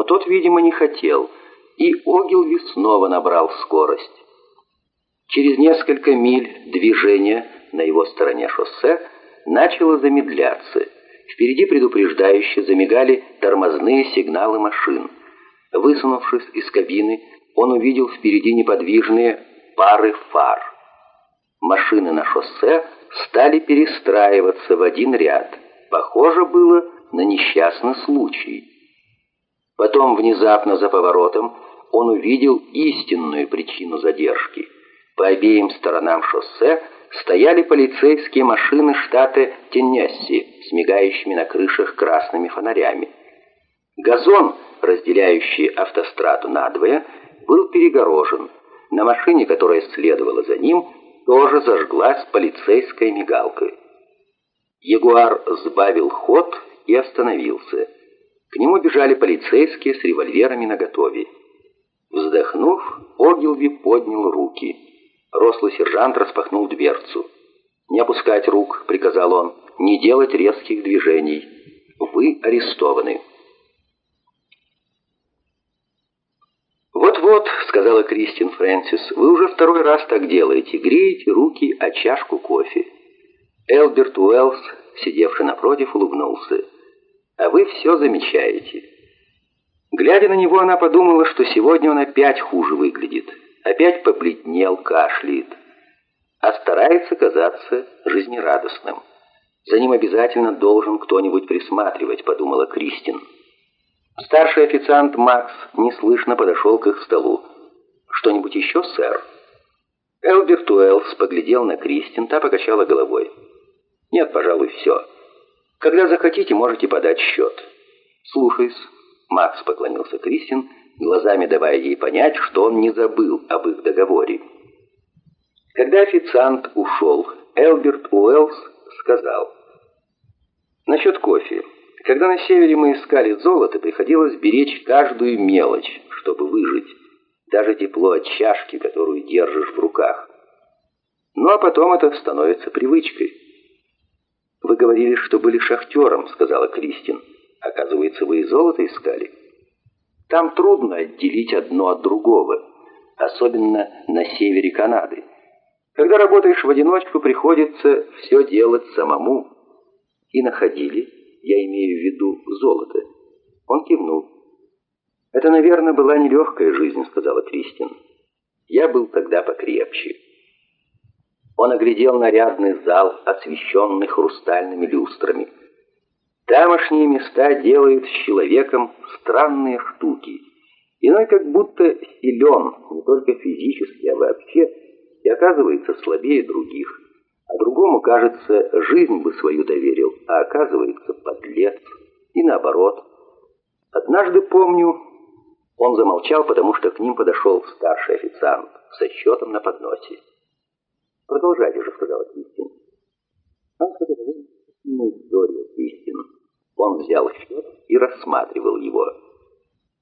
но тот, видимо, не хотел, и Огилви снова набрал скорость. Через несколько миль движение на его стороне шоссе начало замедляться. Впереди предупреждающе замигали тормозные сигналы машин. Высунувшись из кабины, он увидел впереди неподвижные пары фар. Машины на шоссе стали перестраиваться в один ряд. Похоже было на несчастный случай. Потом внезапно за поворотом он увидел истинную причину задержки. По обеим сторонам шоссе стояли полицейские машины штата Теннесси с мигающими на крышах красными фонарями. Газон, разделяющий автостраду надвое, был перегорожен. На машине, которая следовала за ним, тоже зажглась полицейская мигалка. Ягуар сбавил ход и остановился. К нему бежали полицейские с револьверами наготове. Вздохнув, Огилви поднял руки. Рослый сержант распахнул дверцу. «Не опускать рук», — приказал он, — «не делать резких движений. Вы арестованы». «Вот-вот», — сказала Кристин Фрэнсис, — «вы уже второй раз так делаете, греете руки о чашку кофе». Элберт Уэллс, сидевший напротив, улыбнулся. «А вы все замечаете». Глядя на него, она подумала, что сегодня он опять хуже выглядит. Опять побледнел, кашляет. А старается казаться жизнерадостным. За ним обязательно должен кто-нибудь присматривать, подумала Кристин. Старший официант Макс неслышно подошел к их столу. «Что-нибудь еще, сэр?» Элберт Уэллс поглядел на Кристин, та покачала головой. «Нет, пожалуй, все. Когда захотите, можете подать счет». «Слушаюсь». Макс поклонился Кристин, глазами давая ей понять, что он не забыл об их договоре. Когда официант ушел, Элберт Уэллс сказал, «Насчет кофе. Когда на севере мы искали золото, приходилось беречь каждую мелочь, чтобы выжить, даже тепло от чашки, которую держишь в руках. Ну а потом это становится привычкой». «Вы говорили, что были шахтером», — сказала Кристин. «Оказывается, вы и золото искали». Там трудно отделить одно от другого, особенно на севере Канады. Когда работаешь в одиночку, приходится все делать самому. И находили, я имею в виду золото. Он кивнул. «Это, наверное, была нелегкая жизнь», — сказала Кристин. «Я был тогда покрепче». Он оглядел нарядный зал, освещенный хрустальными люстрами. Тамошние места делают с человеком странные штуки. Иной как будто силен, не только физически, а вообще, и оказывается слабее других. А другому, кажется, жизнь бы свою доверил, а оказывается подлец. И наоборот. Однажды помню, он замолчал, потому что к ним подошел старший официант со счетом на подносе. «Продолжайте же», — сказала Кристин. Он сказал, ну, история, Кристин. Он взял счет и рассматривал его.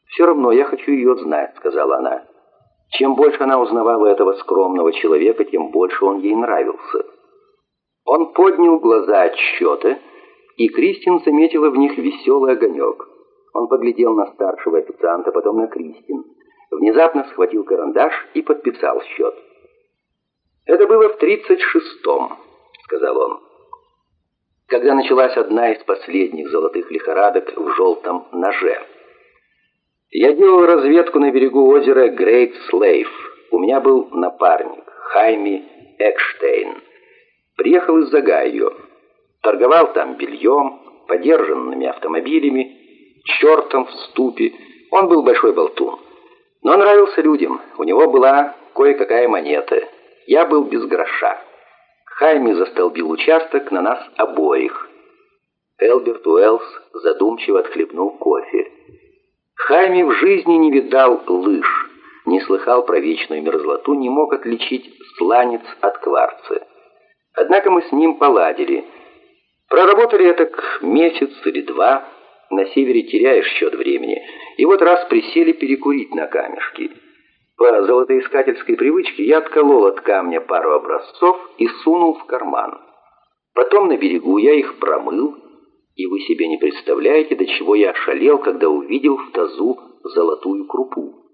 «Все равно я хочу ее знать», — сказала она. Чем больше она узнавала этого скромного человека, тем больше он ей нравился. Он поднял глаза от счета, и Кристин заметила в них веселый огонек. Он поглядел на старшего официанта, потом на Кристин. Внезапно схватил карандаш и подписал счет. «Это было в тридцать шестом», — сказал он когда началась одна из последних золотых лихорадок в желтом ноже. Я делал разведку на берегу озера Грейт Слейв. У меня был напарник, Хайми Экштейн. Приехал из Загайо. Торговал там бельем, подержанными автомобилями, чертом в ступе. Он был большой болтун. Но нравился людям. У него была кое-какая монета. Я был без гроша. Хайми застолбил участок на нас обоих. Элберт Уэллс задумчиво отхлебнул кофе. Хайми в жизни не видал лыж, не слыхал про вечную мерзлоту, не мог отличить сланец от кварца. Однако мы с ним поладили. Проработали это к месяц или два, на севере теряешь счет времени, и вот раз присели перекурить на камешки. По золотоискательской привычке я отколол от камня пару образцов и сунул в карман. Потом на берегу я их промыл И вы себе не представляете, до чего я ошалел, когда увидел в тазу золотую крупу.